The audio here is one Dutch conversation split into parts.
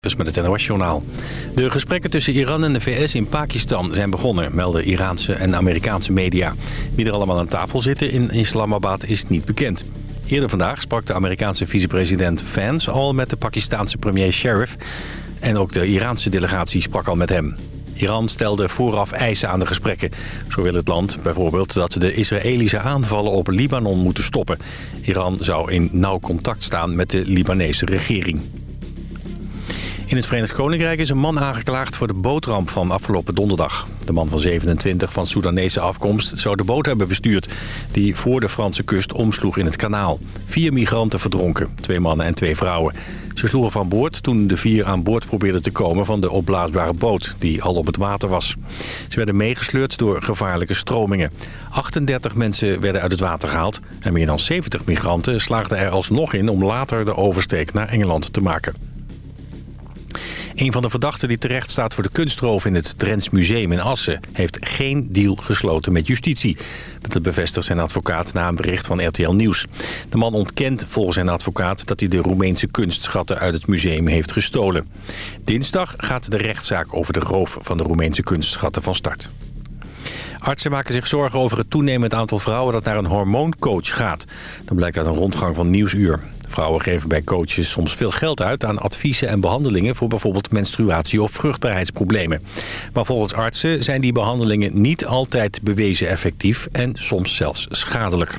Dus met het NOS-journaal. De gesprekken tussen Iran en de VS in Pakistan zijn begonnen, melden Iraanse en Amerikaanse media. Wie er allemaal aan tafel zitten in Islamabad is niet bekend. Eerder vandaag sprak de Amerikaanse vicepresident Vance al met de Pakistanse premier Sharif. En ook de Iraanse delegatie sprak al met hem. Iran stelde vooraf eisen aan de gesprekken. Zo wil het land bijvoorbeeld dat de Israëlische aanvallen op Libanon moeten stoppen. Iran zou in nauw contact staan met de Libanese regering. In het Verenigd Koninkrijk is een man aangeklaagd voor de bootramp van afgelopen donderdag. De man van 27 van Soedanese afkomst zou de boot hebben bestuurd... die voor de Franse kust omsloeg in het kanaal. Vier migranten verdronken, twee mannen en twee vrouwen. Ze sloegen van boord toen de vier aan boord probeerden te komen van de opblaasbare boot... die al op het water was. Ze werden meegesleurd door gevaarlijke stromingen. 38 mensen werden uit het water gehaald... en meer dan 70 migranten slaagden er alsnog in om later de oversteek naar Engeland te maken. Een van de verdachten die terecht staat voor de kunstroof in het Drents Museum in Assen... heeft geen deal gesloten met justitie. Dat bevestigt zijn advocaat na een bericht van RTL Nieuws. De man ontkent volgens zijn advocaat dat hij de Roemeense kunstschatten uit het museum heeft gestolen. Dinsdag gaat de rechtszaak over de roof van de Roemeense kunstschatten van start. Artsen maken zich zorgen over het toenemend aantal vrouwen dat naar een hormooncoach gaat. Dat blijkt uit een rondgang van Nieuwsuur. Vrouwen geven bij coaches soms veel geld uit aan adviezen en behandelingen... voor bijvoorbeeld menstruatie- of vruchtbaarheidsproblemen. Maar volgens artsen zijn die behandelingen niet altijd bewezen effectief... en soms zelfs schadelijk.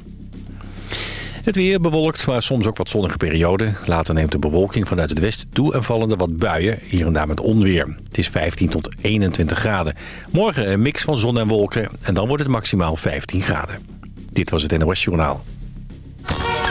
Het weer bewolkt, maar soms ook wat zonnige perioden. Later neemt de bewolking vanuit het westen toe en vallen er wat buien, hier en daar met onweer. Het is 15 tot 21 graden. Morgen een mix van zon en wolken en dan wordt het maximaal 15 graden. Dit was het NOS Journaal.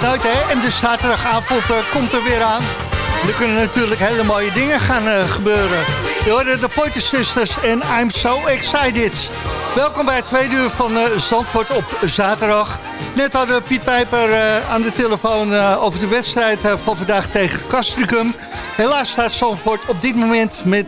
Hè? En de zaterdagavond uh, komt er weer aan. Er kunnen natuurlijk hele mooie dingen gaan uh, gebeuren. Je hoorde de Pointer Sisters en I'm So Excited. Welkom bij het tweede uur van uh, Zandvoort op zaterdag. Net hadden Piet Pijper aan de telefoon over de wedstrijd van vandaag tegen Castricum. Helaas staat Zandvoort op dit moment met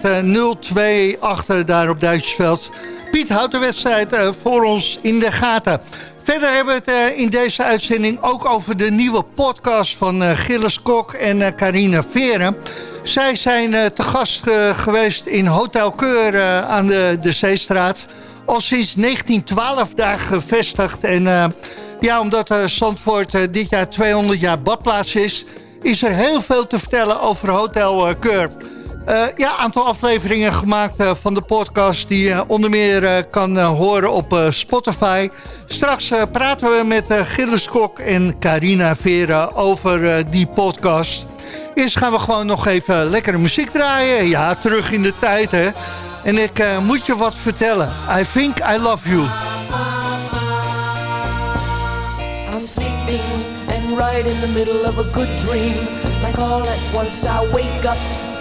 0-2 achter daar op Duitsersveld. Piet houdt de wedstrijd voor ons in de gaten. Verder hebben we het uh, in deze uitzending ook over de nieuwe podcast van uh, Gilles Kok en Carina Veren. Zij zijn te gast geweest in Hotel Keur aan de, de Zeestraat. Al sinds 1912 daar gevestigd. En ja, omdat Zandvoort dit jaar 200 jaar badplaats is... is er heel veel te vertellen over Hotel Keur. Uh, ja, aantal afleveringen gemaakt uh, van de podcast... die je uh, onder meer kan horen op Spotify. Straks praten we met Gilles Kok en Carina Vera over die podcast. Eerst gaan we gewoon nog even lekkere muziek draaien. Ja, terug in de tijd, hè. En ik moet je wat vertellen. I think I love you. I'm sleeping and right in the middle of a good dream. Like all at once I wake up...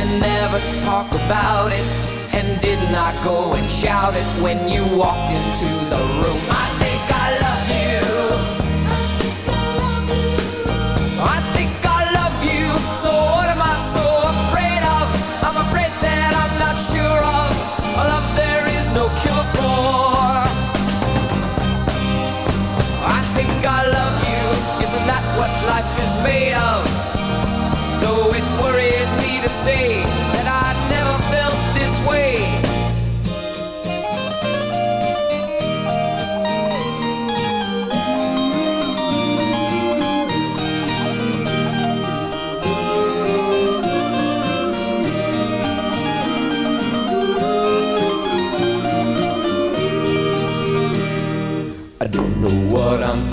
and never talk about it and did not go and shout it when you walked into the room.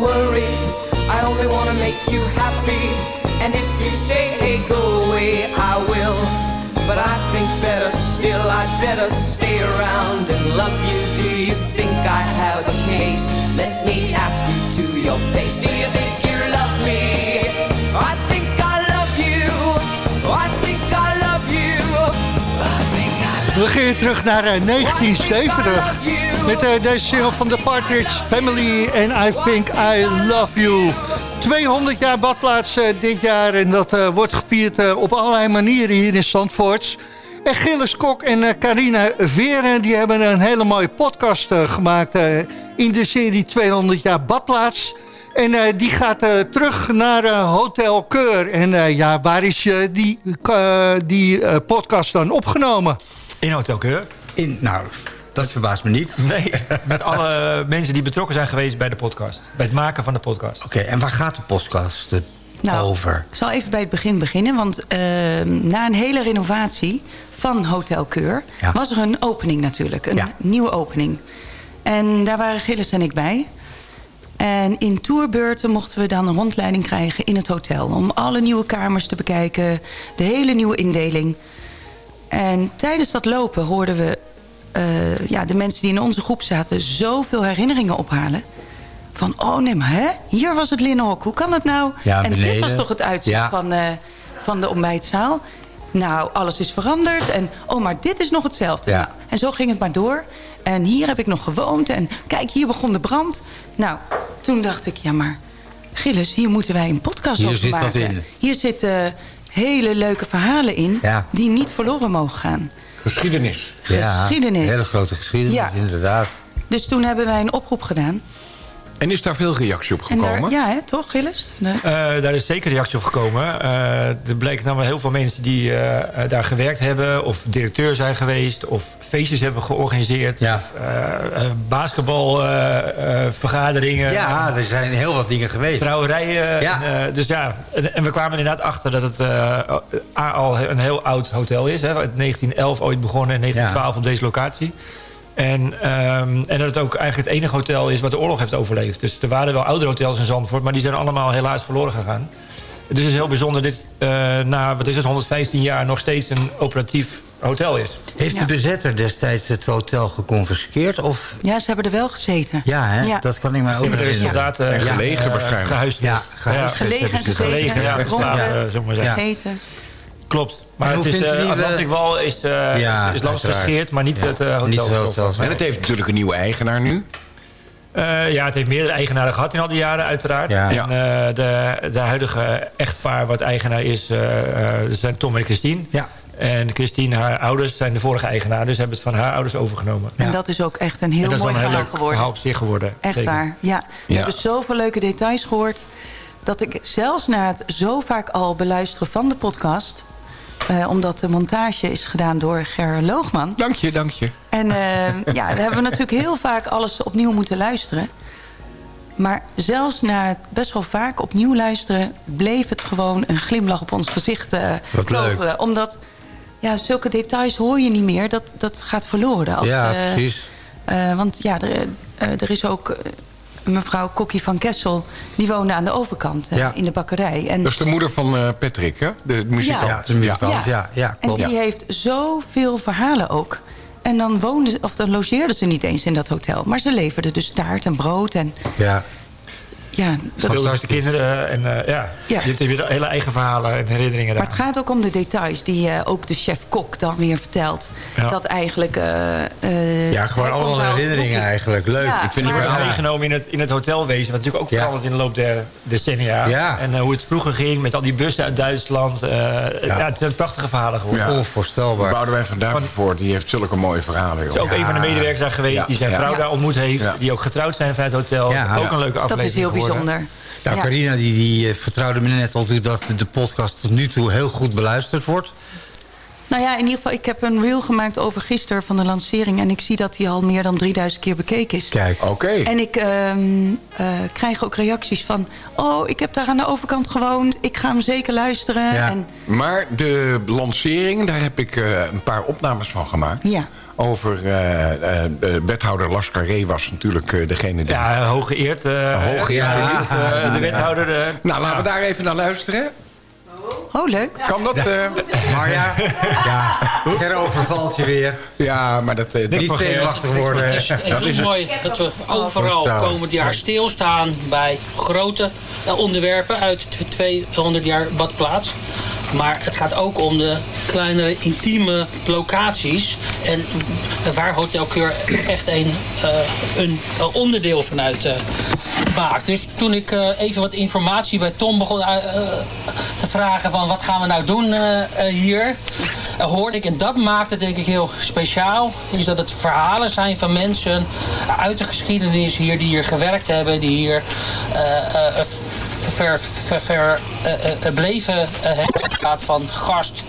Worry. I only wanna make you happy. And if you say, hey, go away, I will. But I think better still, I'd better stay around and love you. Do you think I have a case? Let me ask you to your face. Do you think you love me? I think I love you. I think I love you. I think I love We gaan terug naar uh, 1970 met uh, deze single van The Partridge Family en I Think I Love You. 200 jaar badplaats uh, dit jaar en dat uh, wordt gevierd uh, op allerlei manieren hier in Zandvoort. En Gilles Kok en Carina Veren die hebben een hele mooie podcast gemaakt in de serie 200 jaar badplaats. En die gaat terug naar Hotel Keur. En ja, waar is die, die podcast dan opgenomen? In Hotel Keur. In, nou, dat verbaast me niet. Nee, met alle mensen die betrokken zijn geweest bij de podcast. Bij het maken van de podcast. Oké, okay, en waar gaat de podcast nou, over? Ik zal even bij het begin beginnen. Want uh, na een hele renovatie van Hotel Keur... Ja. was er een opening natuurlijk. Een ja. nieuwe opening. En daar waren Gilles en ik bij. En in tourbeurten mochten we dan een rondleiding krijgen in het hotel. Om alle nieuwe kamers te bekijken. De hele nieuwe indeling. En tijdens dat lopen hoorden we uh, ja, de mensen die in onze groep zaten... zoveel herinneringen ophalen. Van, oh nee, maar hè? hier was het linnenhok. Hoe kan het nou? Ja, en beneden. dit was toch het uitzicht ja. van, uh, van de ontbijtzaal? Nou, alles is veranderd. En oh, maar dit is nog hetzelfde. Ja. Nou, en zo ging het maar door. En hier heb ik nog gewoond. En kijk, hier begon de brand. Nou, toen dacht ik, ja, maar Gilles, hier moeten wij een podcast Hier over zit wat maken. in. Hier zitten hele leuke verhalen in... Ja. die niet verloren mogen gaan. Geschiedenis. Geschiedenis. Ja, hele grote geschiedenis, Ja. inderdaad. Dus toen hebben wij een oproep gedaan. En is daar veel reactie op En gekomen? daar, ja, hè, toch, Gilles? Nee. Eh, daar is zeker reactie op gekomen. Eh, er bleken namelijk heel veel mensen die eh, daar gewerkt hebben... of directeur zijn geweest, of feestjes hebben georganiseerd... Ja. of uh, basketbalvergaderingen... Ja, er zijn heel wat dingen geweest. trouwerijen. Ja. En, eh, dus ja, en, en we kwamen inderdaad achter dat het eh, A, al een heel oud hotel is. Hè, in 1911 ooit begonnen en 1912 op deze locatie. En, ehm, en dat het ook eigenlijk het enige hotel is wat de oorlog heeft overleefd. Dus er waren wel oudere hotels in Zandvoort... maar die zijn allemaal helaas verloren gegaan. Dus het is heel bijzonder dit eh, na wat is het, 115 jaar nog steeds een operatief hotel is. Heeft de bezetter destijds het hotel geconfiskeerd? Of... Ja, ze hebben er wel gezeten. Ja, hè? Ja. dat kan ik mij ook Er is herinneren. soldaten En gelegen eh, waarschijnlijk. gehuisvest. Ja, gehuisvest Ja, Gelegen, gelegen, ja, maar zeggen. gegeten. Klopt. Maar En het is, vindt de eh, Atlantic Wall is, eh Ja, is, is langs gescheerd, maar niet Ja. het eh, hotel. Niet het zelf. hotel. En het heeft natuurlijk een nieuwe eigenaar nu. Eh, ja, het heeft meerdere eigenaren gehad in al die jaren uiteraard. Ja. En eh, de, de huidige echtpaar wat eigenaar is, eh, eh, zijn Tom en Christine. Ja. En Christine, haar ouders, zijn de vorige eigenaar. Dus hebben het van haar ouders overgenomen. En dat is ook echt een heel mooi een heel verhaal geworden. verhaal op zich geworden. Echt Zeker. waar, ja. We hebben zoveel leuke details gehoord... dat ik zelfs na het zo vaak al beluisteren van de podcast... eh, omdat de montage is gedaan door Ger Loogman... Dank je, dank je. En eh, ja, we hebben natuurlijk heel vaak alles opnieuw moeten luisteren. Maar zelfs na het best wel vaak opnieuw luisteren... bleef het gewoon een glimlach op ons gezicht Wat leuk. Omdat ja, zulke details hoor je niet meer. Dat, dat gaat verloren. Als, Ja, precies. want ja, er, er is ook mevrouw Kokkie van Kessel... die woonde aan de overkant eh, Ja. in de bakkerij. En Dat is de moeder van eh, Patrick, hè? De muzikant. Ja, de muzikant. Ja, ja, en klopt. die heeft zoveel verhalen ook. En dan, woonden, of dan logeerden ze niet eens in dat hotel. Maar ze leverden dus taart en brood. En Ja. Ja, dat, de kinderen. En uh, ja, Ja. je hebt weer hele eigen verhalen en herinneringen maar het gaat ook om de details die uh, ook de chef-kok dan weer vertelt. Ja. Dat eigenlijk... Uh, ja, gewoon allemaal herinneringen eigenlijk. Leuk. Ja, ik vind het wordt meegenomen in het, in het hotelwezen. Wat natuurlijk ook Ja. veranderd in de loop der decennia. Ja. En uh, hoe het vroeger ging met al die bussen uit Duitsland. Uh, ja. het zijn prachtige verhalen geworden. Ja. Onvoorstelbaar. Boudewijn van Duivenvoort, die heeft zulke mooie verhalen. Het is ook joh. een van de medewerkers daar geweest Ja. die zijn vrouw Ja. daar ontmoet heeft. Ja. Die ook getrouwd zijn vanuit het hotel. Ja. Ook een leuke aflevering dat is heel. Bijzonder. Nou, Ja. Carina die, die eh, vertrouwde me net al dat de podcast tot nu toe heel goed beluisterd wordt. Nou ja, in ieder geval, ik heb een reel gemaakt over gisteren van de lancering. En ik zie dat die al meer dan 3000 keer bekeken is. Kijk. Oké. En ik ehm, eh, krijg ook reacties van... oh, ik heb daar aan de overkant gewoond. Ik ga hem zeker luisteren. Ja. En, Maar de lancering, daar heb ik eh, een paar opnames van gemaakt. ja. Over eh, eh, de wethouder Lascaré was natuurlijk eh, degene die... Ja, hooggeëerd. Uh, Hooggeëerd, ja, ja. de wethouder. eh, Nou, laten ja. we daar even naar luisteren. Oh, leuk. Kan dat? eh? Marja, ja, Ger overvalt je weer. ja, maar dat... eh, Niet van Ger. zenuwachtig worden. Het is, het is mooi dat we overal komend jaar stilstaan bij grote eh, onderwerpen uit de 200 jaar badplaats. Maar het gaat ook om de kleinere intieme locaties. En waar Hotel Keur echt een, uh, een uh, onderdeel van uit uh, maakt. Dus toen ik even wat informatie bij Tom begon te vragen van wat gaan we nou doen hier. hoorde ik, en dat maakt het denk ik heel speciaal. Is dat het verhalen zijn van mensen uit de geschiedenis hier. Die hier gewerkt hebben. Die hier ver, ver, ver uh, bleven uh, hebben. Het gaat van gast,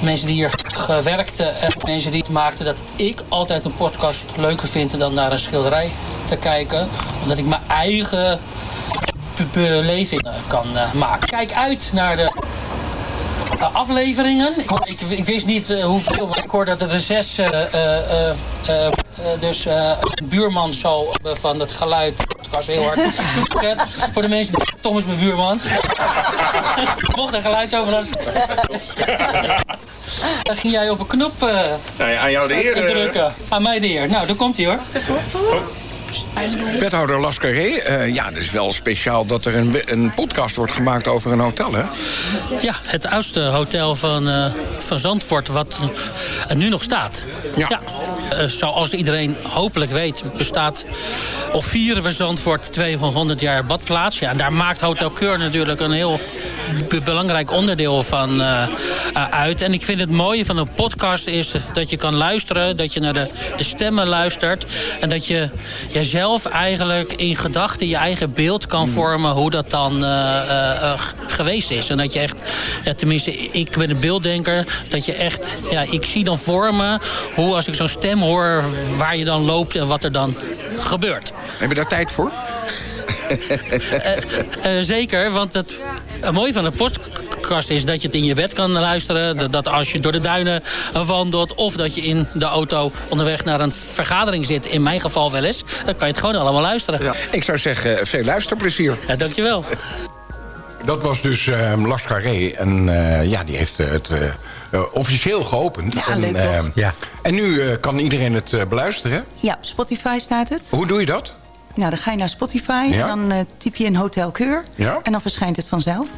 mensen die hier gewerkt en mensen die het maakten dat ik altijd een podcast leuker vind dan naar een schilderij te kijken. Omdat ik mijn eigen be beleving kan maken. Kijk uit naar de afleveringen. Ik, ik, wist niet uh, hoeveel, maar ik hoorde dat er zes. Uh, dus een buurman zo van het geluid. Was heel hard. Voor de mensen. Tom is mijn buurman. Mocht er geluid over laten. Dan ging jij op een knop nou ja, aan jou de eer, drukken. Aan mij de eer. Nou, daar komt hij hoor. Wethouder Lascaré, uh, ja, het is wel speciaal dat er een, een, podcast wordt gemaakt over een hotel, hè? Ja, het oudste hotel van, uh, van Zandvoort, wat uh, nu nog staat. Ja. ja. Eh, zoals iedereen hopelijk weet, bestaat of vieren we Zandvoort 200 jaar badplaats. Ja, en daar maakt Hotel Keur natuurlijk een heel be- belangrijk onderdeel van eh, eh, uit. En ik vind het mooie van een podcast is dat je kan luisteren, dat je naar de, de stemmen luistert. En dat je jezelf eigenlijk in gedachten je eigen beeld kan vormen hoe dat dan geweest is. En dat je echt, ja, tenminste, ik ben een beelddenker, dat je echt, ja, ik zie dan voor me hoe als ik zo'n stem hoor, waar je dan loopt en wat er dan gebeurt. Heb je daar tijd voor? Eh, zeker, want het, het mooie van een podcast is dat je het in je bed kan luisteren. Dat, dat als je door de duinen wandelt of dat je in de auto onderweg naar een vergadering zit. In mijn geval wel eens. Dan kan je het gewoon allemaal luisteren. Ik zou zeggen, veel luisterplezier. Ja, dankjewel. Dat was dus uh, Lars Carré. En uh, ja, die heeft het uh, officieel geopend. Ja, en, leuk toch? ja. en nu kan iedereen het beluisteren. Ja, op Spotify staat het. Hoe doe je dat? Nou, dan ga je naar Spotify Ja? en dan typ je in Hotel Keur. Ja? En dan verschijnt het vanzelf.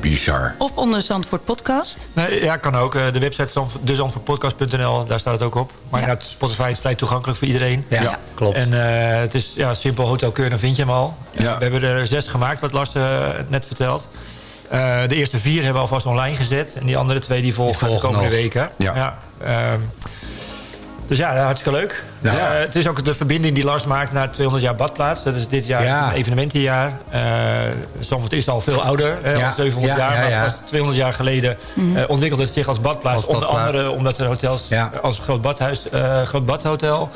Bizar. Of onder Zandvoort Podcast. Nee, ja, kan ook. Eh, De website dezandvoortpodcast.nl, daar staat het ook op. Maar Ja. Spotify is vrij toegankelijk voor iedereen. Ja, Ja. klopt. En eh, het is ja, simpel Hotel Keur, dan vind je hem al. Ja. We hebben er zes gemaakt, wat Lars eh, net vertelt. Eh, de eerste vier hebben we alvast online gezet. En die andere twee die volgen, volgen de komende nog. weken. Ja. ehm, dus ja, hartstikke leuk. Ja. Eh, het is ook de verbinding die Lars maakt naar 200 jaar badplaats. Dat is dit jaar Ja. een evenementenjaar. Uh, Zandvoort is al veel ouder, hè, Ja. al 700 Ja, jaar. ja, Maar ja. pas 200 jaar geleden eh, ontwikkelde het zich als badplaats. Als Onder badplaats. andere omdat er hotels Ja. als Groot Badhuis, eh, Groot Badhotel...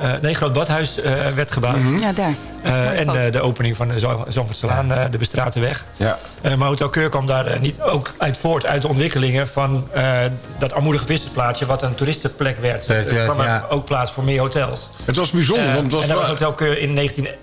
eh, nee, Groot Badhuis eh, werd gebouwd. Ja, daar. Eh, en eh, de opening van de Zandvoortselaan, eh, de bestrate weg. Ja. Eh, maar Hotel Keur kwam daar niet ook uit voort uit de ontwikkelingen van eh, dat armoedige vissersplaatsje, wat een toeristenplek werd. Er kwam er ja. ook plaats voor meer hotels. Het was bijzonder, want het was en dat was Hotel Keur in 1911.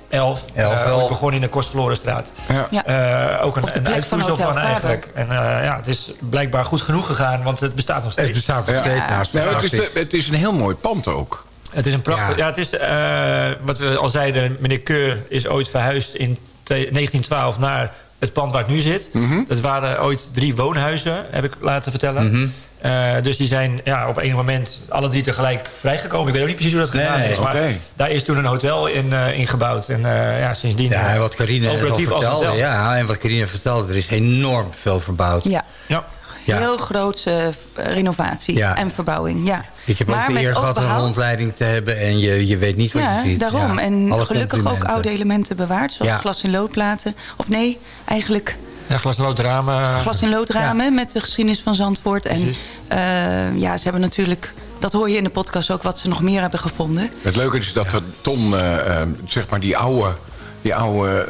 Elf Eh, begon in de Kostverlorenstraat. Ja. Eh, ook een, de een van eigenlijk. En eh, ja, het is blijkbaar goed genoeg gegaan, want het bestaat nog steeds. Het bestaat nog steeds naast. Nee, maar het, is, de- het is een heel mooi pand ook. Het is een prachtig... Ja. Ja, het is, eh, wat we al zeiden, meneer Keur is ooit verhuisd in twee- 1912 naar het pand waar het nu zit. Mhm. Dat waren ooit drie woonhuizen, heb ik laten vertellen. Mhm. Eh, dus die zijn ja, op een moment alle drie tegelijk vrijgekomen. Ik weet ook niet precies hoe dat nee, is. Maar daar is toen een hotel in, eh, in gebouwd. En eh, ja, sindsdien Ja, en wat Carine vertelde. hotel. Ja, en wat Carine vertelde, er is enorm veel verbouwd. Ja, Ja. Ja. heel grootse eh, renovatie Ja. en verbouwing. Ja. Ik heb ook Maar de met eer gehad een behoud. rondleiding te hebben en je, je weet niet wat Ja, je ziet. daarom. Ja, En gelukkig ook oude elementen bewaard. Zoals Ja. glas- en loodplaten. Of nee, eigenlijk Ja, glas- en loodramen. glas- en loodramen met de geschiedenis van Zandvoort. En eh, ja, ze hebben natuurlijk... Dat hoor je in de podcast ook, wat ze nog meer hebben gevonden. Het leuke is dat er Ton, eh, zeg maar die oude, die oude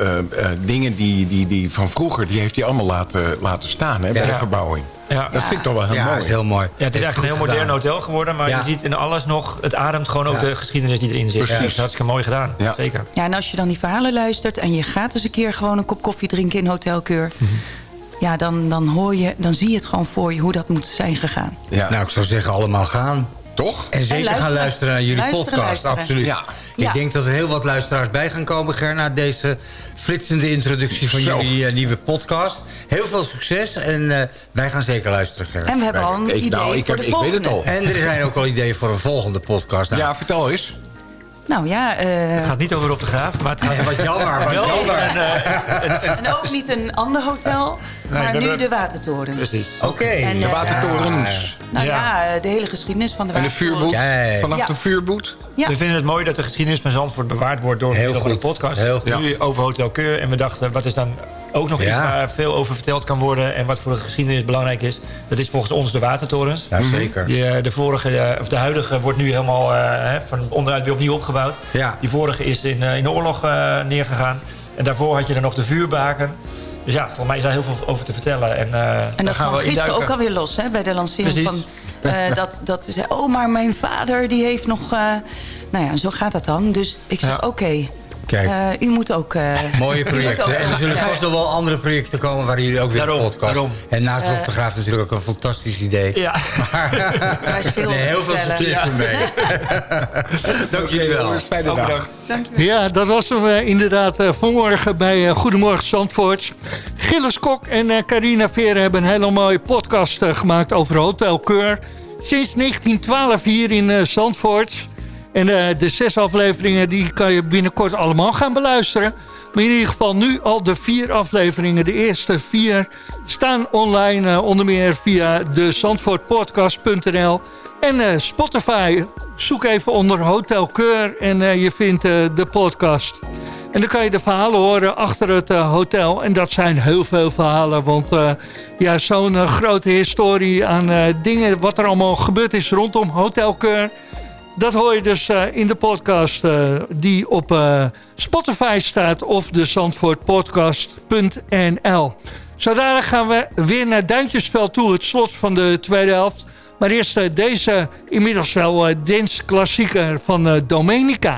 dingen die, die, die van vroeger... die heeft hij allemaal laten, laten staan hè, bij Ja. de verbouwing. Ja. Dat vind ik toch wel heel Ja, mooi. dat is heel mooi. Ja, het is echt een heel modern gedaan. hotel geworden. Maar Ja. je ziet in alles nog... Het ademt gewoon ook Ja. de geschiedenis die erin zit. Precies. Ja, dat is hartstikke mooi gedaan. Ja. Zeker. Ja, en als je dan die verhalen luistert... en je gaat eens een keer gewoon een kop koffie drinken in Hotelkeur... Mhm. ja, dan, dan, hoor je, dan zie je het gewoon voor je hoe dat moet zijn gegaan. Ja. Nou, ik zou zeggen allemaal gaan. Toch? En zeker luisteren. gaan luisteren naar jullie Luisteren, podcast, luisteren. absoluut. Ja. Ik Ja. denk dat er heel wat luisteraars bij gaan komen, Ger... na deze flitsende introductie van Zo. jullie eh, nieuwe podcast. Heel veel succes en eh, wij gaan zeker luisteren, Ger. En we hebben al een Ik- idee nou, ik voor heb- de ik weet volgende. het al. En er zijn ook al ideeën voor een volgende podcast. Nou, Ja, vertel eens. Nou ja, eh, Het gaat niet over Rob de Graaf, maar het gaat... eh, wat jammer, wat jammer. een, eh, en ook niet een ander hotel, maar nu hebben- de Watertoren. Precies. Oké. De eh, watertorens. Nou ja, Ja. eh, de hele geschiedenis van de En de Watertoren. vuurboet. Kijk. Vanaf Ja. de vuurboet. Ja. We vinden het mooi dat de geschiedenis van Zandvoort bewaard wordt... door Heel middel van een goed. podcast. Heel goed. Nu over Hotel Keur. En we dachten, wat is dan ook nog iets waar veel over verteld kan worden... en wat voor de geschiedenis belangrijk is. Dat is volgens ons de watertorens. Ja, zeker. Die, eh, de, vorige, eh, of de huidige wordt nu helemaal eh, hè, van onderuit weer opnieuw opgebouwd. Ja. Die vorige is in, eh, in de oorlog eh, neergegaan. En daarvoor had je er nog de vuurbaken. Dus ja, voor mij is daar heel veel over te vertellen. En, eh, En dat gaan kwam we gisteren ook alweer los hè, bij de lancering Precies. van... eh, dat, dat ze zei, oh, maar mijn vader die heeft nog... eh, nou ja, zo gaat dat dan. Dus ik zeg, Ja. oké, Kijk. eh, u moet ook... eh, Mooie projecten. ook- En er zullen ja. vast nog wel andere projecten komen... waar jullie ook weer Daarom, een podcast... daarom. En naast Eh, Rob de Graaf natuurlijk ook een fantastisch idee. Ja. Daar is veel nee, heel veel succes ermee. Dank jullie wel. Fijne dag. bedankt. Ja, dat was hem eh, inderdaad eh, vanmorgen bij eh, Goedemorgen Zandvoort. Gilles Kok en eh, Carina Veren hebben een hele mooie podcast eh, gemaakt over Hotel Keur. Sinds 1912 hier in eh, Zandvoort. En eh, de zes afleveringen die kan je binnenkort allemaal gaan beluisteren. Maar in ieder geval nu al de vier afleveringen. De eerste vier staan online eh, onder meer via de zandvoortpodcast.nl en uh, Spotify. Zoek even onder Hotel Keur en je vindt de podcast. En dan kan je de verhalen horen achter het hotel. En dat zijn heel veel verhalen. Want ja, zo'n grote historie aan dingen... wat er allemaal gebeurd is rondom Hotel Keur... Dat hoor je dus uh, in de podcast uh, die op uh, Spotify staat... of de zandvoortpodcast.nl. Zo dadelijk gaan we weer naar Duintjesveld toe, het slot van de tweede helft. Maar eerst deze inmiddels wel dance klassieker van Domenica.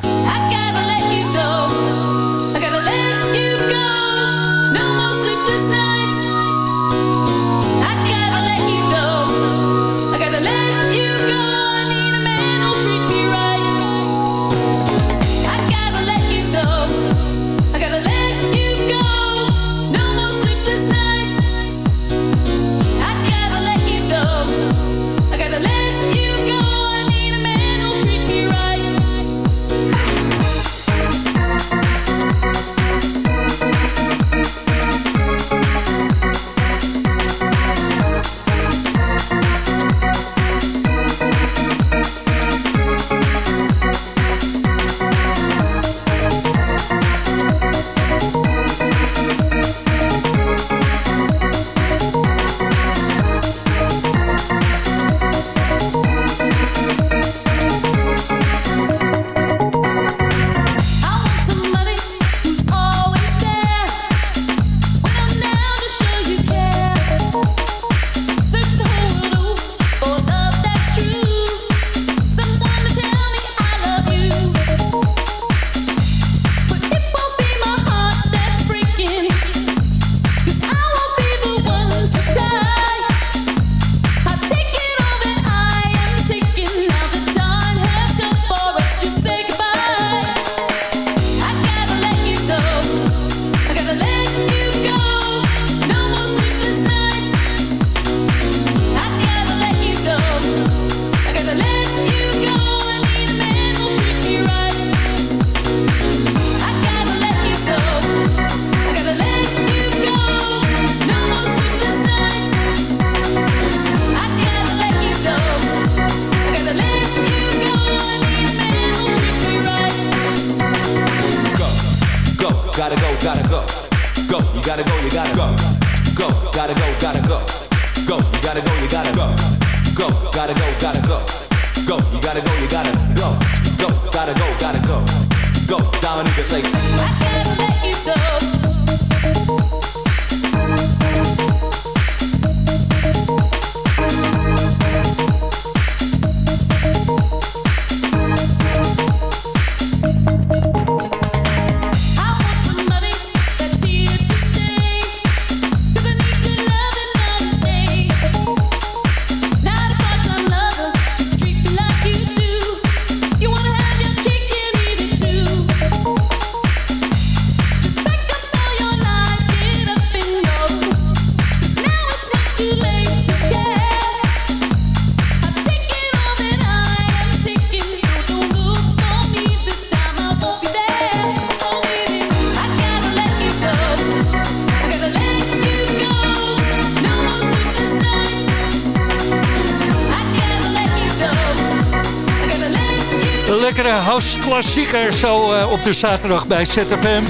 Klassieker zo uh, op de zaterdag bij ZFM.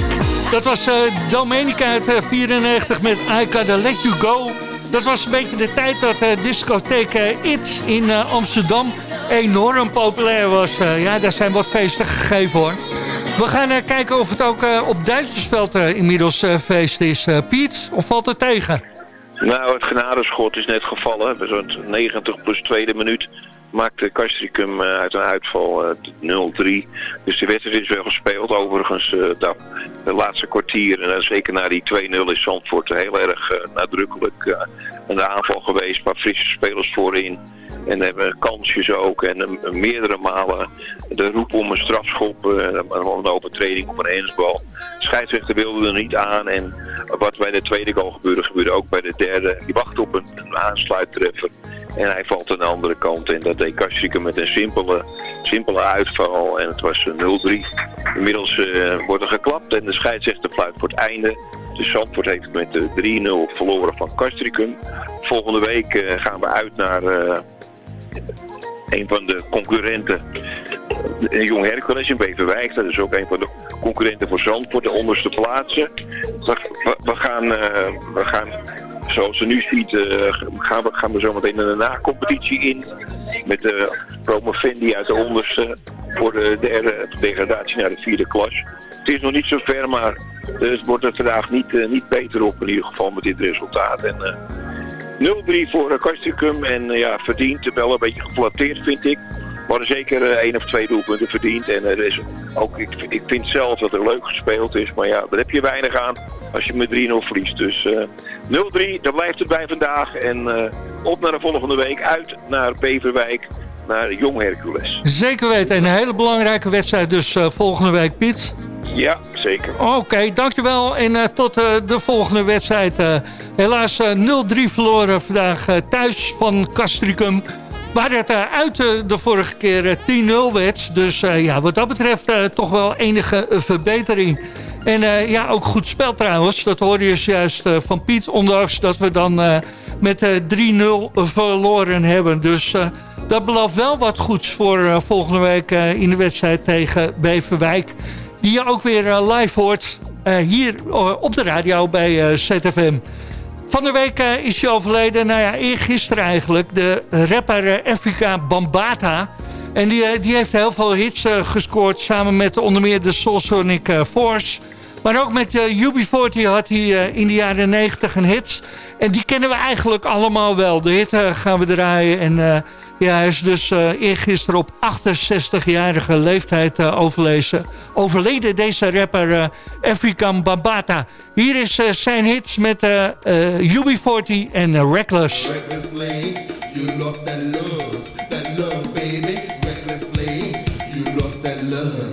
Dat was uh, Domenica uit uh, 94 met I Gotta Let You Go. Dat was een beetje de tijd dat discotheek It in Amsterdam enorm populair was. ja, daar zijn wat feesten gegeven hoor. We gaan kijken of het ook op Duitsersveld inmiddels feest is. Piet, of valt het tegen? Nou, het genadeschot is net gevallen. We zo'n 90 plus tweede minuut maakte Castricum eh, uit een uitval 0-3. Eh, dus de wedstrijd is wel gespeeld. Overigens, eh, dat, de laatste kwartier, en zeker na die 2-0 is Zandvoort heel erg nadrukkelijk aan de aanval geweest. Een frisse spelers voorin. En hebben kansjes ook. En meerdere malen de roep om een strafschop. Een overtreding op een ensbal. Scheidsrechter wilde er niet aan. En wat bij de tweede goal gebeurde, gebeurde ook bij de derde. Die wacht op een, een aansluittreffer. En hij valt aan de andere kant. En dat deed Kastrikum met een simpele, simpele uitval. En het was eh, 0-3. Inmiddels eh, wordt er geklapt en de scheidsrechter fluit voor het einde. Dus Zandvoort heeft met eh, 3-0 verloren van Castricum. Volgende week eh, gaan we uit naar eh, een van de concurrenten. Jong Hercules in Beverwijk. Dat is ook een van de concurrenten voor Zandvoort, de onderste plaatsen. We, gaan, we gaan zoals je nu ziet, eh, gaan, we, gaan we zometeen een na-competitie in. Met de promovendi uit de onderste voor de degradatie naar de vierde klas. Het is nog niet zo ver, maar het wordt er vandaag niet, eh, niet beter op in ieder geval met dit resultaat. En, eh, 0-3 voor Castricum en eh, ja, verdiend. Wel een beetje geflatteerd vind ik. Er zeker eh, één of twee doelpunten verdiend. En er is ook, ik, ik vind zelf dat er leuk gespeeld is. Maar ja, daar heb je weinig aan als je met 3-0 verliest. Dus eh 0-3, daar blijft het bij vandaag. En eh, op naar de volgende week. Uit naar Beverwijk, naar Jong Hercules. Zeker weten. En een hele belangrijke wedstrijd dus eh, volgende week, Piet. Ja, zeker. Oké, dankjewel. En tot de volgende wedstrijd. Helaas eh, 0-3 verloren vandaag thuis van Castricum. Waar het eh, uit eh, de vorige keer eh, 10-0 werd. Dus eh, ja, wat dat betreft eh, toch wel enige eh, verbetering. En eh, ja, ook goed spel trouwens. Dat hoorde je juist eh, van Piet. Ondanks dat we dan eh, met eh, 3-0 verloren hebben. Dus eh, dat belooft wel wat goeds voor eh, volgende week eh, in de wedstrijd tegen Beverwijk. Die je ook weer eh, live hoort eh, hier eh, op de radio bij eh, ZFM. Van de week eh, is hij overleden, nou ja, eergisteren eigenlijk. De rapper eh, Afrika Bambata. En die, eh, die heeft heel veel hits gescoord samen met onder meer de Soul Sonic Force. Maar ook met eh, UB40 had hij in de jaren 90 een hit. En die kennen we eigenlijk allemaal wel. De hit gaan we draaien. En ja, hij is dus eh eergisteren op 68-jarige leeftijd eh, overlezen. overleden. Deze rapper eh, African Bambata. Hier is eh, zijn hit met eh, eh, UB40 en Reckless. Recklessly, you lost that love, that love, baby. Recklessly, you lost that love,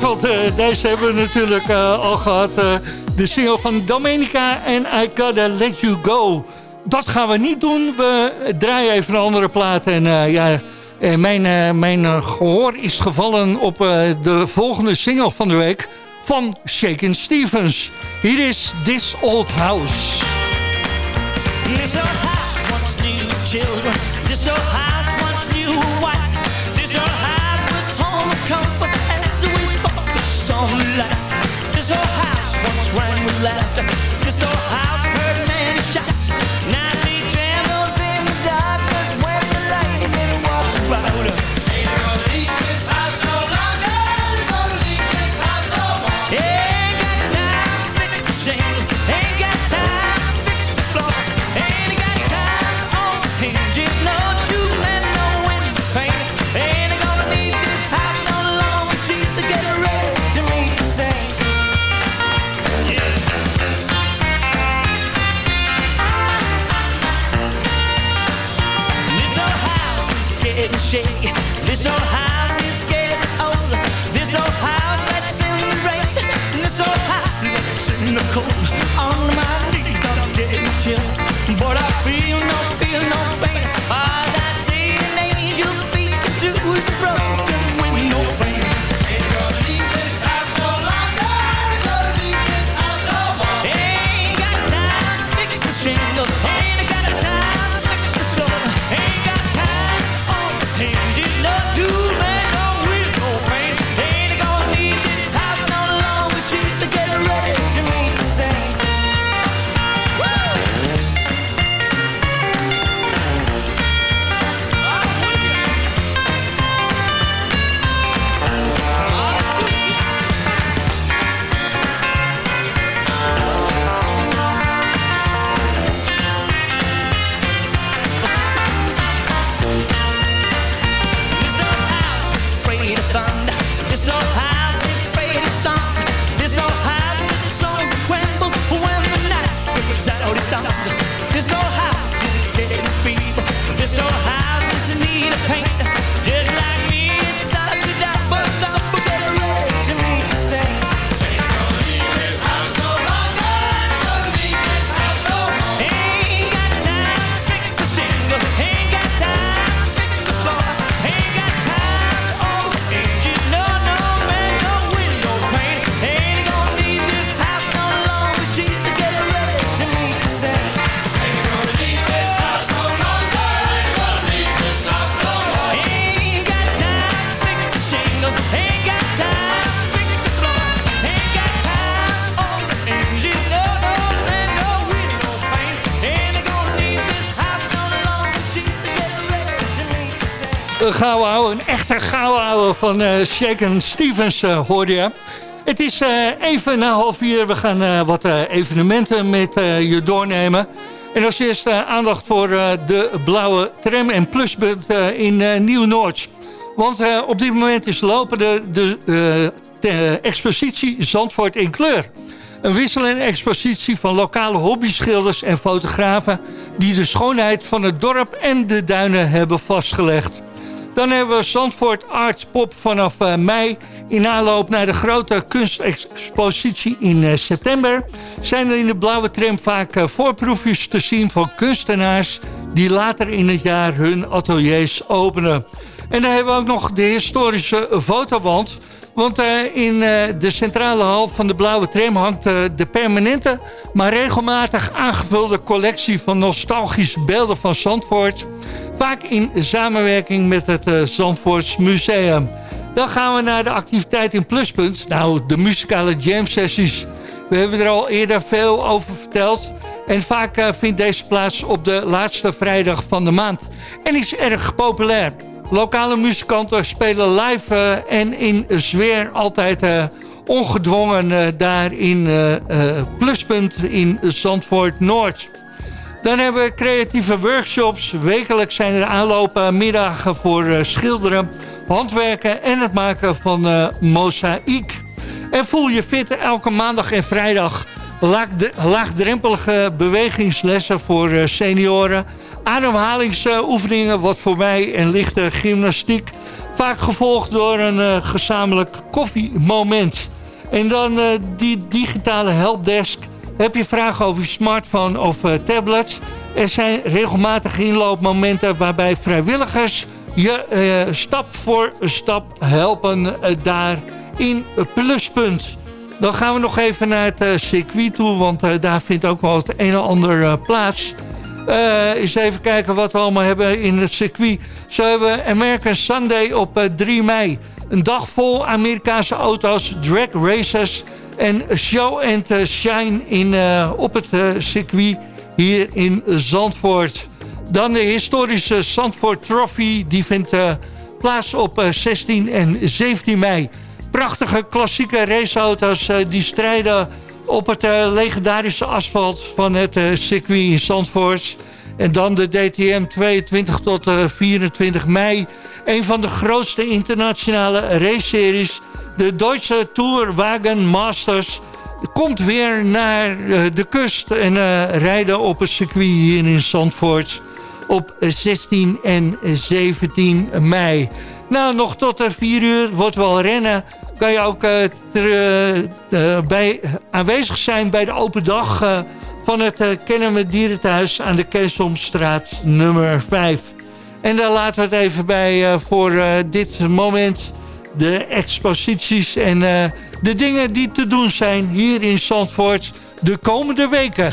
eh, deze hebben we natuurlijk eh, al gehad. eh, de single van Domenica en I Gotta Let You Go. Dat gaan we niet doen. We draaien even een andere plaat. En ja, mijn, mijn eh, gehoor is gevallen op de volgende single van de week van Shakin' Stevens. Hier is This Old House. This old house new children. This old house new. On life. This old house once rang with laughter. This old house getting shaky. Een echte gouden ouwe van eh Shaken Stevens eh, hoorde je. Het is eh, even na half vier. We gaan wat evenementen met je doornemen. En als eerste aandacht voor de blauwe tram en pluspunt in Nieuw-Noord. Want op dit moment is lopen de, de de expositie Zandvoort in kleur. Een wisselende expositie van lokale hobbyschilders en fotografen... die de schoonheid van het dorp en de duinen hebben vastgelegd. Dan hebben we Zandvoort Arts Pop vanaf eh, mei. In aanloop naar de grote kunstexpositie in eh, september... zijn er in de blauwe tram vaak eh, voorproefjes te zien van kunstenaars... die later in het jaar hun ateliers openen. En dan hebben we ook nog de historische fotowand... Want in de centrale hal van de Blauwe Tram hangt de permanente... maar regelmatig aangevulde collectie van nostalgische beelden van Zandvoort. Vaak in samenwerking met het uh, Zandvoorts Museum. Dan gaan we naar de activiteit in Pluspunt. Nou, de muzikale jam sessies. We hebben er al eerder veel over verteld. En vaak uh, vindt deze plaats op de laatste vrijdag van de maand. En is erg populair. Lokale muzikanten spelen live uh, en in sfeer altijd ongedwongen daar in Pluspunt in Zandvoort Noord. Dan hebben we creatieve workshops. Wekelijks zijn er aanlopen middagen voor schilderen, handwerken en het maken van mozaïek. En voel je fit elke maandag en vrijdag laagdrempelige bewegingslessen voor senioren ademhalingsoefeningen, wat voor mij en lichte gymnastiek. Vaak gevolgd door een uh, gezamenlijk koffiemoment. En dan uh, die digitale helpdesk. Heb je vragen over je smartphone of uh, tablet? Er zijn regelmatig inloopmomenten waarbij vrijwilligers je stap voor stap helpen daar in pluspunt. Dan gaan we nog even naar het circuit toe, want daar vindt ook wel het een en ander plaats. Uh, eens even kijken wat we allemaal hebben in het circuit. Zo hebben we American Sunday op uh, 3 mei. Een dag vol Amerikaanse auto's, drag races en show and uh, shine in, uh, op het circuit hier in Zandvoort. Dan de historische Zandvoort Trophy. Die vindt plaats op 16 en 17 mei. Prachtige klassieke raceauto's die strijden op het legendarische asfalt van het circuit in Zandvoort. En dan de DTM 22 tot uh, 24 mei. Een van de grootste internationale raceseries. De Duitse Tourwagen Masters komt weer naar de kust. En rijden op het circuit hier in Zandvoort op 16 en 17 mei. Nou, nog tot 4 uur wordt wel rennen kan je ook bij, aanwezig zijn bij de open dag van het uh, Kennemer Dierenthuis aan de Keesomstraat nummer 5. En daar laten we het even bij voor dit moment. De exposities en de dingen die te doen zijn hier in Zandvoort de komende weken.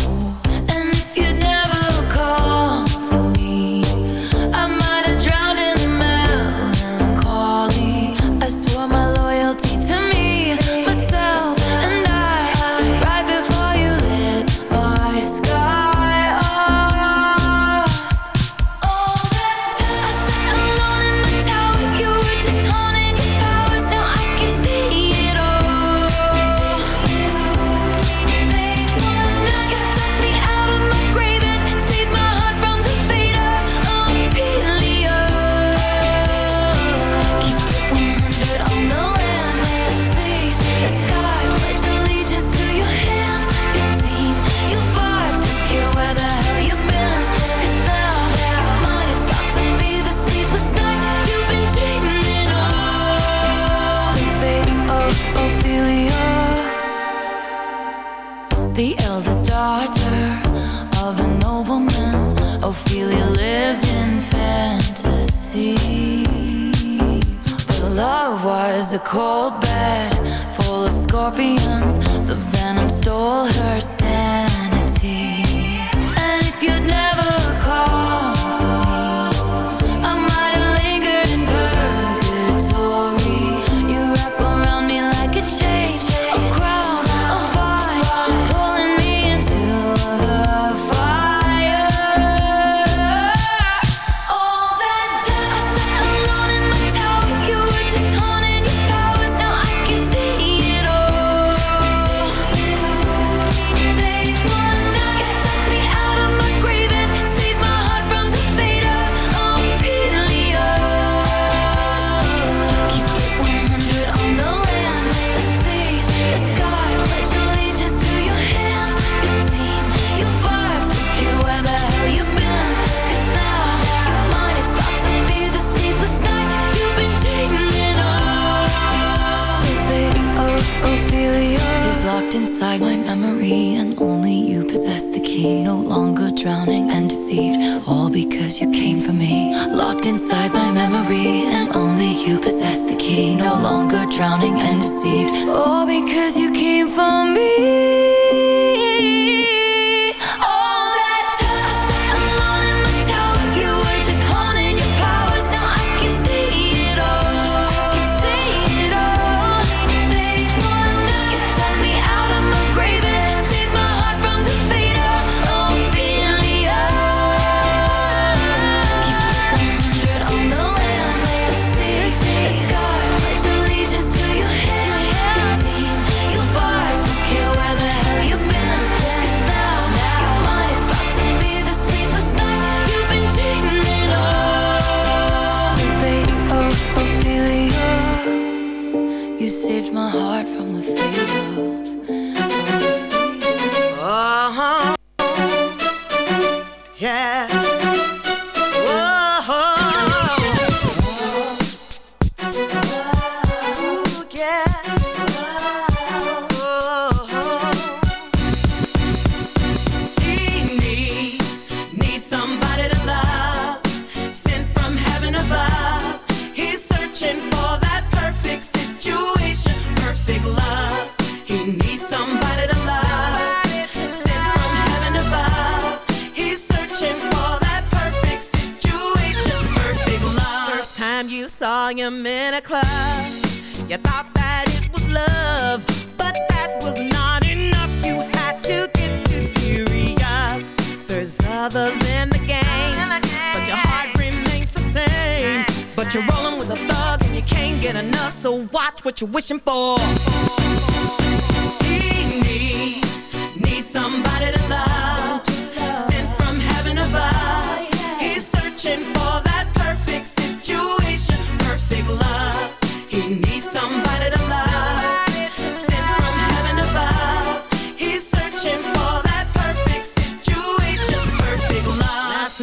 You possess the key. No longer drowning and deceived, all because you came for me. Saved my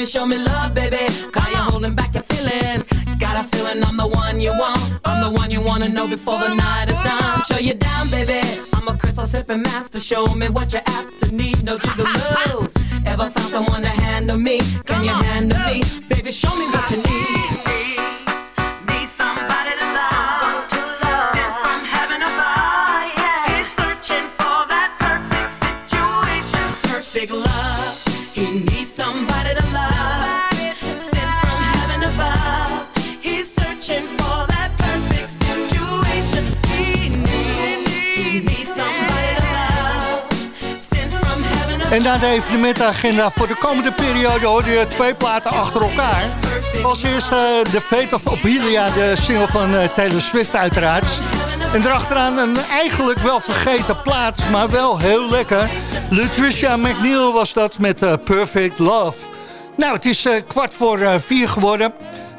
Me, you? Show me love, baby. Cause you're holding back your feelings. Got a feeling I'm the one you want. I'm the one you wanna know before the night is done. Show you down, baby. I'm a crystal sipping master. Show me what you're after. Need no jiggaloos. Ever found someone to handle me? En na de evenementenagenda voor de komende periode hoorde je twee platen achter elkaar. Als eerste The Fate of Ophelia, de single van eh, Taylor Swift uiteraard. En erachteraan een eigenlijk wel vergeten plaat, maar wel heel lekker. Latricia McNeil was dat met eh, Perfect Love. Nou, het is eh, kwart voor eh, vier geworden.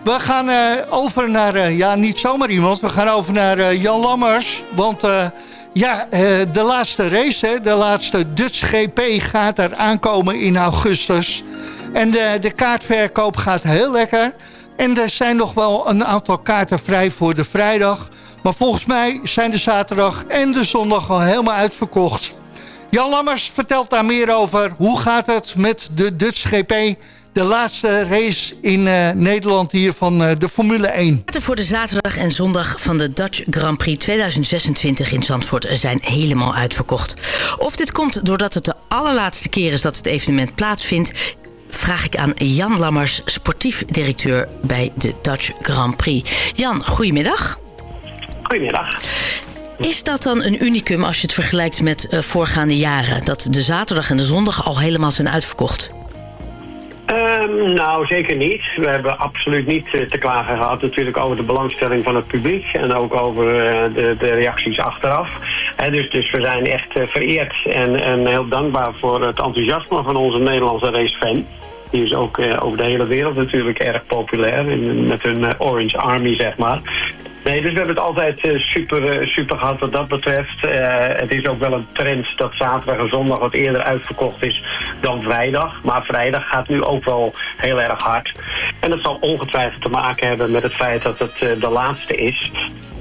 We gaan eh, over naar, eh, ja, niet zomaar iemand. We gaan over naar eh, Jan Lammers. Want eh, ja, eh, de laatste race, de laatste Dutch GP gaat er aankomen in augustus. En de kaartverkoop gaat heel lekker. En er zijn nog wel een aantal kaarten vrij voor de vrijdag. Maar volgens mij zijn de zaterdag en de zondag al helemaal uitverkocht. Jan Lammers vertelt daar meer over. Hoe gaat het met de Dutch GP de laatste race in eh, Nederland hier van eh, de Formule 1. Kaarten voor de zaterdag en zondag van de Dutch Grand Prix 2026 in Zandvoort zijn helemaal uitverkocht. Of dit komt doordat het de allerlaatste keer is dat het evenement plaatsvindt... vraag ik aan Jan Lammers, sportief directeur bij de Dutch Grand Prix. Jan, goedemiddag. Goedemiddag. Is dat dan een unicum als je het vergelijkt met eh, voorgaande jaren? Dat de zaterdag en de zondag al helemaal zijn uitverkocht? Ehm, nou, zeker niet. We hebben absoluut niet eh, te klagen gehad natuurlijk over de belangstelling van het publiek en ook over eh, de, de reacties achteraf. Hè, dus, dus we zijn echt eh, vereerd en, en heel dankbaar voor het enthousiasme van onze Nederlandse racefan. Die is ook over de hele wereld natuurlijk erg populair in, met hun Orange Army, zeg maar. Nee, dus we hebben het altijd eh, super, eh, super gehad wat dat betreft. Eh, het is ook wel een trend dat zaterdag en zondag wat eerder uitverkocht is dan vrijdag. Maar vrijdag gaat nu ook wel heel erg hard. En dat zal ongetwijfeld te maken hebben met het feit dat het de laatste is.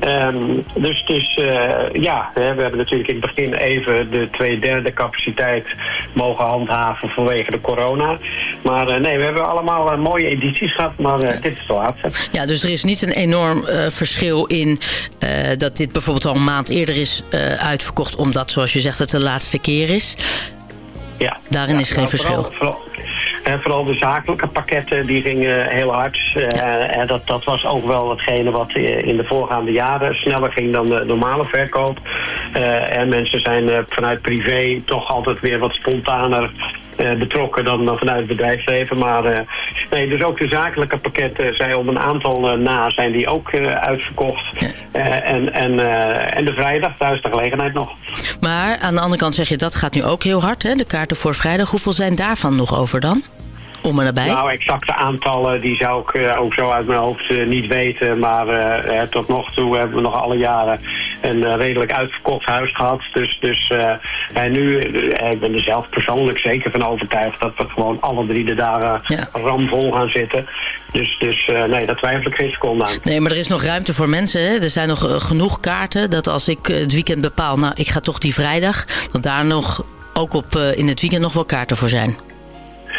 Ehm, dus dus eh, ja, we hebben natuurlijk in het begin even de twee derde capaciteit mogen handhaven vanwege de corona. Maar eh, nee, we hebben allemaal eh, mooie edities gehad, maar dit is de laatste. Ja, dus er is niet een enorm verschil in dat dit bijvoorbeeld al een maand eerder is uitverkocht... omdat, zoals je zegt, het de laatste keer is. Ja. Daarin is geen nou, verschil. Vooral, vooral, en vooral de zakelijke pakketten die gingen heel hard. Eh, en dat, dat was ook wel hetgene wat eh, in de voorgaande jaren sneller ging dan de normale verkoop. Eh, en mensen zijn vanuit privé toch altijd weer wat spontaner betrokken dan, dan vanuit het bedrijfsleven. Maar eh, nee, dus ook de zakelijke pakketten zijn op een aantal eh, na zijn die ook eh, uitverkocht. Eh, en, en, eh, en de vrijdag, daar is de gelegenheid nog. Maar aan de andere kant zeg je, dat gaat nu ook heel hard, hè? De kaarten voor vrijdag. Hoeveel zijn daarvan nog over dan? Om en nabij? Nou, exacte aantallen die zou ik eh, ook zo uit mijn hoofd eh, niet weten. Maar eh, tot nog toe hebben we nog alle jaren een redelijk uitverkocht huis gehad. Dus, dus en nu, ik ben er zelf persoonlijk zeker van overtuigd dat we gewoon alle drie de dagen ramvol gaan zitten. Dus, dus nee, daar twijfel ik geen seconde aan. Nee, maar er is nog ruimte voor mensen. Hè? Er zijn nog genoeg kaarten dat als ik het weekend bepaal... nou, ik ga toch die vrijdag... dat daar nog ook op, in het weekend nog wel kaarten voor zijn.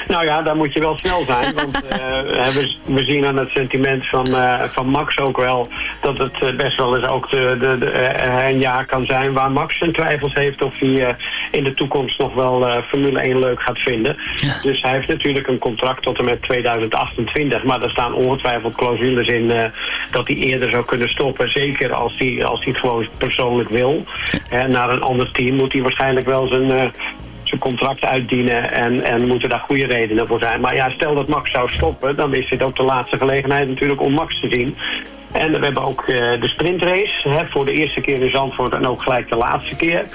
Nou ja, daar moet je wel snel zijn. Want eh, we, we zien aan het sentiment van, eh, van Max ook wel dat het eh, best wel eens ook de, de, de, een jaar kan zijn waar Max zijn twijfels heeft of hij in de toekomst nog wel Formule 1 leuk gaat vinden. Dus hij heeft natuurlijk een contract tot en met 2028. Maar er staan ongetwijfeld clausules in dat hij eerder zou kunnen stoppen. Zeker als hij, als hij het gewoon persoonlijk wil. Naar een ander team moet hij waarschijnlijk wel zijn... zijn contract uitdienen en, en moeten daar goede redenen voor zijn. Maar ja, stel dat Max zou stoppen, dan is dit ook de laatste gelegenheid natuurlijk om Max te zien. En we hebben ook eh, de sprintrace hè, voor de eerste keer in Zandvoort en ook gelijk de laatste keer.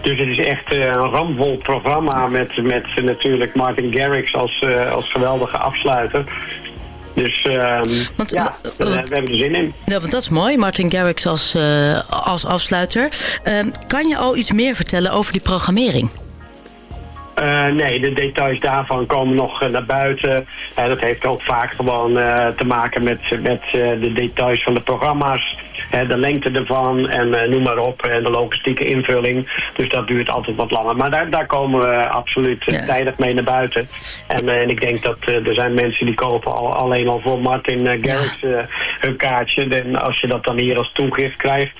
Dus het is echt eh, een ramvol programma met, met natuurlijk Martin Garrix als, eh, als geweldige afsluiter. Dus ehm, ja, we, we hebben er zin in. Ja, want dat is mooi. Martin Garrix als, als afsluiter. Ehm, kan je al iets meer vertellen over die programmering? Eh, nee, de details daarvan komen nog eh, naar buiten. Eh, dat heeft ook vaak gewoon te maken met, met de details van de programma's. de lengte ervan en noem maar op. En de logistieke invulling. Dus dat duurt altijd wat langer. Maar daar, daar komen we absoluut tijdig mee naar buiten. En, en ik denk dat er zijn mensen die kopen al, alleen al voor Martin Garrix eh, hun kaartje. En als je dat dan hier als toegift krijgt,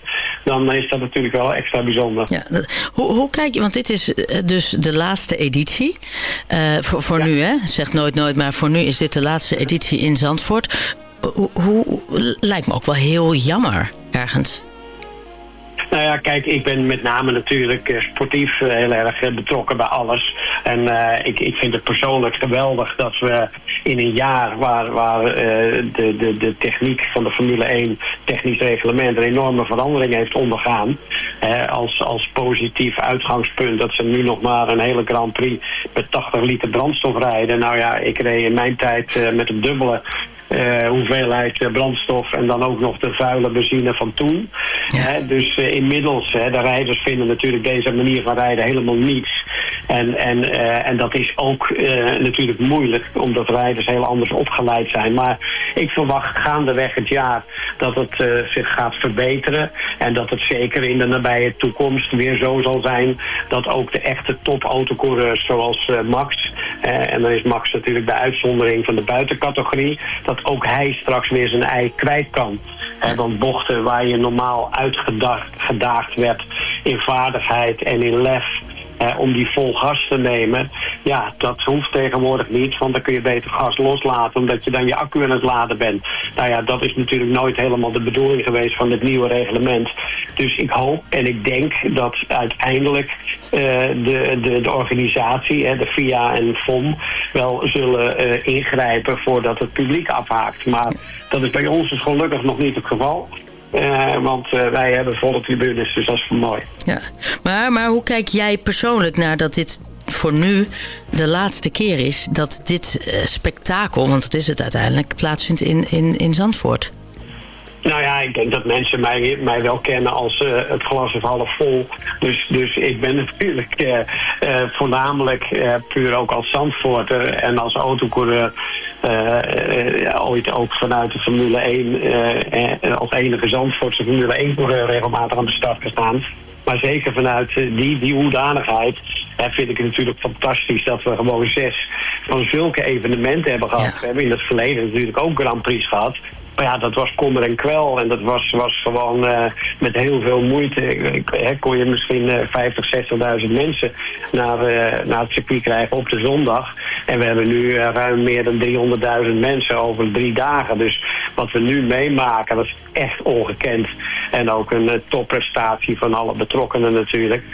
dan is dat natuurlijk wel extra bijzonder. Ja, dat- hoe, hoe kijk je, want dit is dus de laatste editie. Eh, voor voor nu, hè? Zegt nooit nooit, maar voor nu is dit de laatste editie in Zandvoort. Hoe, hoe, lijkt me ook wel heel jammer, ergens. Nou ja, kijk, ik ben met name natuurlijk eh, sportief eh, heel erg eh, betrokken bij alles. En ik, ik vind het persoonlijk geweldig dat we in een jaar waar, waar de, de, de techniek van de Formule 1 technisch reglement een enorme verandering heeft ondergaan. als, als positief uitgangspunt dat ze nu nog maar een hele Grand Prix met 80 liter brandstof rijden. Nou ja, ik reed in mijn tijd met een dubbele eh, hoeveelheid eh, brandstof en dan ook nog de vuile benzine van toen. Hè, dus eh, inmiddels, hè, de rijders vinden natuurlijk deze manier van rijden helemaal niets. En, en, eh, en dat is ook eh, natuurlijk moeilijk, omdat rijders heel anders opgeleid zijn. Maar ik verwacht gaandeweg het jaar dat het eh, zich gaat verbeteren. En dat het zeker in de nabije toekomst weer zo zal zijn dat ook de echte topautocoureurs zoals Max, en dan is Max natuurlijk de uitzondering van de buitencategorie, dat ook hij straks weer zijn ei kwijt kan. Want bochten waar je normaal uitgedaagd gedaagd werd in vaardigheid en in lef eh, om die vol gas te nemen. Ja, dat hoeft tegenwoordig niet, want dan kun je beter gas loslaten, omdat je dan je accu aan het laden bent. Nou ja, dat is natuurlijk nooit helemaal de bedoeling geweest van het nieuwe reglement. Dus ik hoop en ik denk dat uiteindelijk eh, de, de, de organisatie, hè, de FIA en FOM, wel zullen eh, ingrijpen voordat het publiek afhaakt. Maar dat is bij ons dus gelukkig nog niet het geval. Eh, want eh, wij hebben volle tribunes, dus dat is mooi. Ja. Maar, maar hoe kijk jij persoonlijk naar dat dit voor nu de laatste keer is... dat dit eh, spektakel, want dat is het uiteindelijk, plaatsvindt in, in, in Zandvoort? Nou ja, ik denk dat mensen mij, mij wel kennen als eh, het glas is half vol. Dus, dus ik ben natuurlijk eh, eh, voornamelijk puur ook als Zandvoorter en als autocoureur... ooit ook vanuit de Formule 1 eh, eh, als enige Zandvoortse Formule 1 coureur regelmatig aan de start gestaan. Maar zeker vanuit die, die hoedanigheid hè, vind ik het natuurlijk fantastisch dat we gewoon zes van zulke evenementen hebben gehad. We hebben in het verleden natuurlijk ook Grand Prix gehad. Maar ja, dat was kommer en kwel. En dat was, was gewoon eh, met heel veel moeite. Hè, kon je misschien eh 50, 60.000 mensen naar, eh, naar het circuit krijgen op de zondag. En we hebben nu eh, ruim meer dan 300.000 mensen over drie dagen. Dus wat we nu meemaken, dat is echt ongekend. En ook een topprestatie van alle betrokkenen natuurlijk.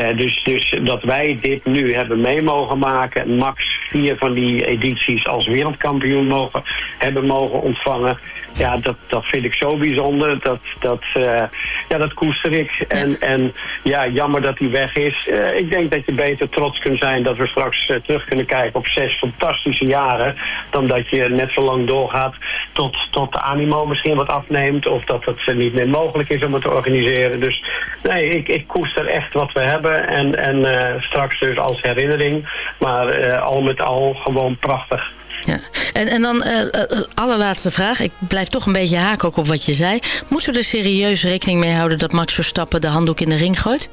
Eh, dus, dus dat wij dit nu hebben mee mogen maken, max vier van die edities als wereldkampioen mogen, hebben mogen ontvangen. Ja, dat, dat vind ik zo bijzonder. Dat, dat, eh, ja, dat koester ik. En, en ja, jammer dat hij weg is. Eh, ik denk dat je beter trots kunt zijn dat we straks terug kunnen kijken op zes fantastische jaren. Dan dat je net zo lang doorgaat tot, tot de animo misschien wat afneemt. Of dat het niet meer mogelijk is om het te organiseren. Dus nee, ik, ik koester echt wat we hebben. En, eh, straks dus als herinnering. Maar eh, al met al gewoon prachtig. Ja. En, en dan eh, allerlaatste vraag. Ik blijf toch een beetje haken ook op wat je zei. Moeten we er serieus rekening mee houden dat Max Verstappen de handdoek in de ring gooit?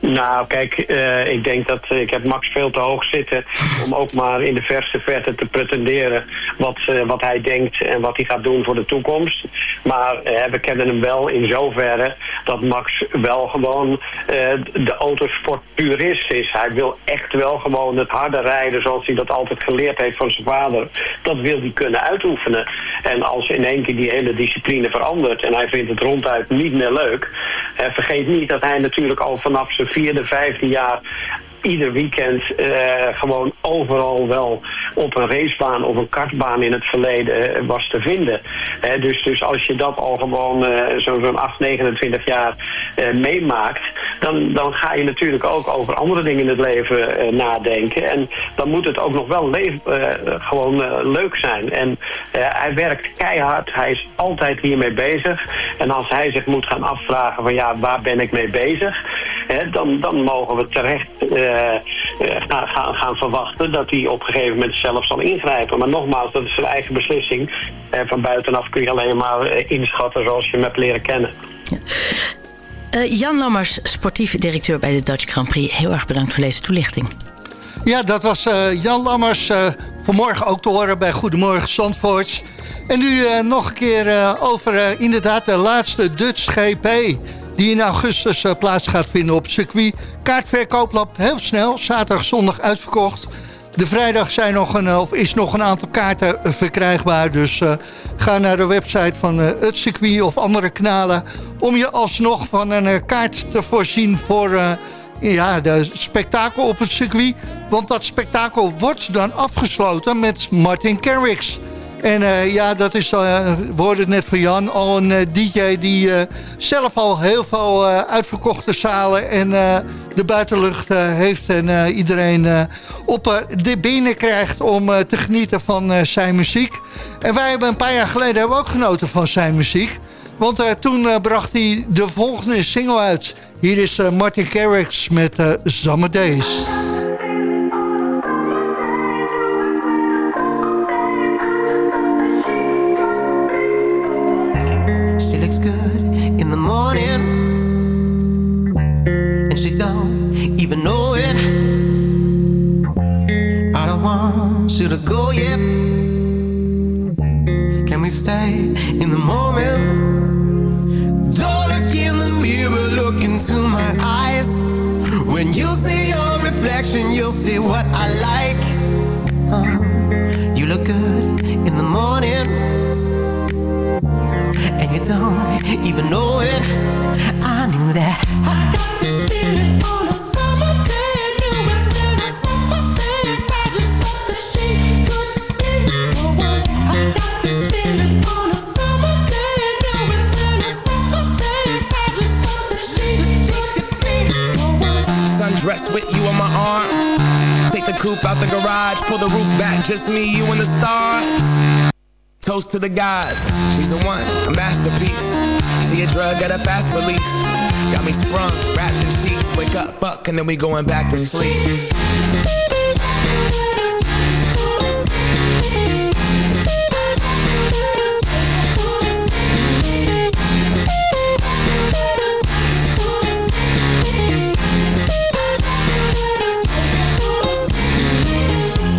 Nou, kijk, eh, ik denk dat eh, ik heb Max veel te hoog zitten om ook maar in de verste verte te pretenderen wat, eh, wat hij denkt en wat hij gaat doen voor de toekomst. Maar we kennen hem wel in zoverre dat Max wel gewoon de autosport purist is. Hij wil echt wel gewoon het harde rijden zoals hij dat altijd geleerd heeft van zijn vader. Dat wil hij kunnen uitoefenen. En als in één keer die hele discipline verandert en hij vindt het ronduit niet meer leuk. vergeet niet dat hij natuurlijk al vanaf zijn vierde, vijfde jaar ieder weekend eh, gewoon overal wel op een racebaan of een kartbaan in het verleden eh, was te vinden. Dus, dus als je dat al gewoon eh, zo- zo'n 8, 29 jaar meemaakt, dan, dan ga je natuurlijk ook over andere dingen in het leven nadenken. En dan moet het ook nog wel gewoon leuk zijn. En hij werkt keihard, hij is altijd hiermee bezig. En als hij zich moet gaan afvragen van ja, waar ben ik mee bezig? Dan, dan mogen we terecht gaan, gaan, gaan verwachten dat hij op een gegeven moment zelf zal ingrijpen. Maar nogmaals, dat is zijn eigen beslissing. En van buitenaf kun je alleen maar eh, inschatten zoals je hem hebt leren kennen. Eh, Jan Lammers, sportief directeur bij de Dutch Grand Prix. Heel erg bedankt voor deze toelichting. Ja, dat was eh, Jan Lammers. eh, vanmorgen ook te horen bij Goedemorgen Zandvoort. En nu eh, nog een keer eh, over eh, inderdaad de laatste Dutch GP... die in augustus eh, plaats gaat vinden op het circuit. Kaartverkoop loopt heel snel. Zaterdag, zondag uitverkocht. De vrijdag zijn nog een, of is nog een aantal kaarten eh, verkrijgbaar. Dus eh, ga naar de website van het circuit of andere kanalen... om je alsnog van een kaart te voorzien voor... ja, de spektakel op het circuit. Want dat spektakel wordt dan afgesloten met Martin Garrix. En eh, ja, dat is, eh we hoorden het net van Jan, al een eh, DJ die zelf al heel veel uitverkochte zalen en de buitenlucht heeft. En iedereen op de benen krijgt om te genieten van zijn muziek. En wij hebben een paar jaar geleden hebben ook genoten van zijn muziek. Want toen bracht hij de volgende single uit. Hier is Martin Garrix met Summer Days. Good in the morning, and she don't even know it. I don't want you to go yet. Can we stay in the moment? Don't look in the mirror, look into my eyes. When you see your reflection, you'll see what I like. Uh, you look good in the morning, even know it. I knew that. I got this feeling on a summer day, knew it when I saw her face. I just thought that she could be the one. I got this feeling on a summer day, knew it when I saw her face. I just thought that she could be the one. Sundress with you on my arm. Take the coupe out the garage, pull the roof back, just me, you and the stars. Toast to the gods, she's a one, a masterpiece. She a drug at a fast release. Got me sprung, wrapped in sheets, wake up, fuck, and then we going back to sleep.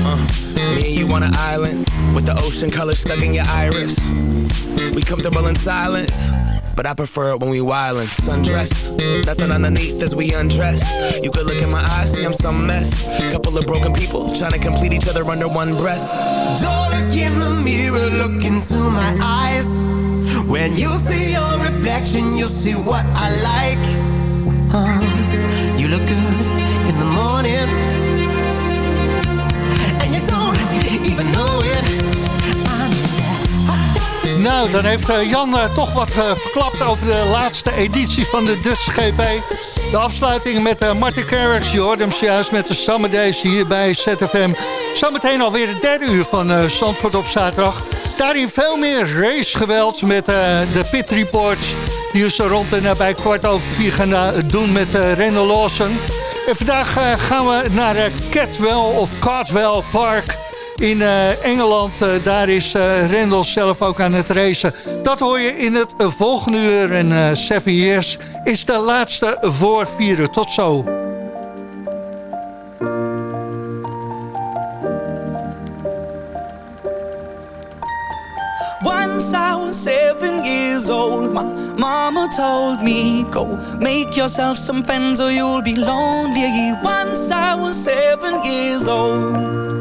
Uh, you on an island with the ocean color stuck in your iris. We comfortable in silence, but I prefer it when we wildin'. Sundress, nothing underneath as we undress. You could look in my eyes, see I'm some mess. Couple of broken people trying to complete each other under one breath. Don't look in the mirror, look into my eyes. When you see your reflection, you'll see what I like. Uh, you look good in the morning, and you don't even know Nou, dan heeft eh, Jan eh, toch wat eh, verklapt over de laatste editie van de Dutch GP. De afsluiting met Martin Carrick, je hoort hem juist met de Summer Days hier bij ZFM. Zometeen alweer het derde uur van Zandvoort op zaterdag. Daarin veel meer racegeweld met de pit reports... die zo rond en bij kwart over vier gaan doen met Randall Lawson. En vandaag gaan we naar Catwell of Cardwell Park in uh, Engeland. Uh, daar is uh, Rendel zelf ook aan het racen. Dat hoor je in het volgende uur. En Seven Years is de laatste voor vieren. Tot zo. Once I was seven years old, my mama told me, Go make yourself some friends or you'll be lonely. Once I was seven years old.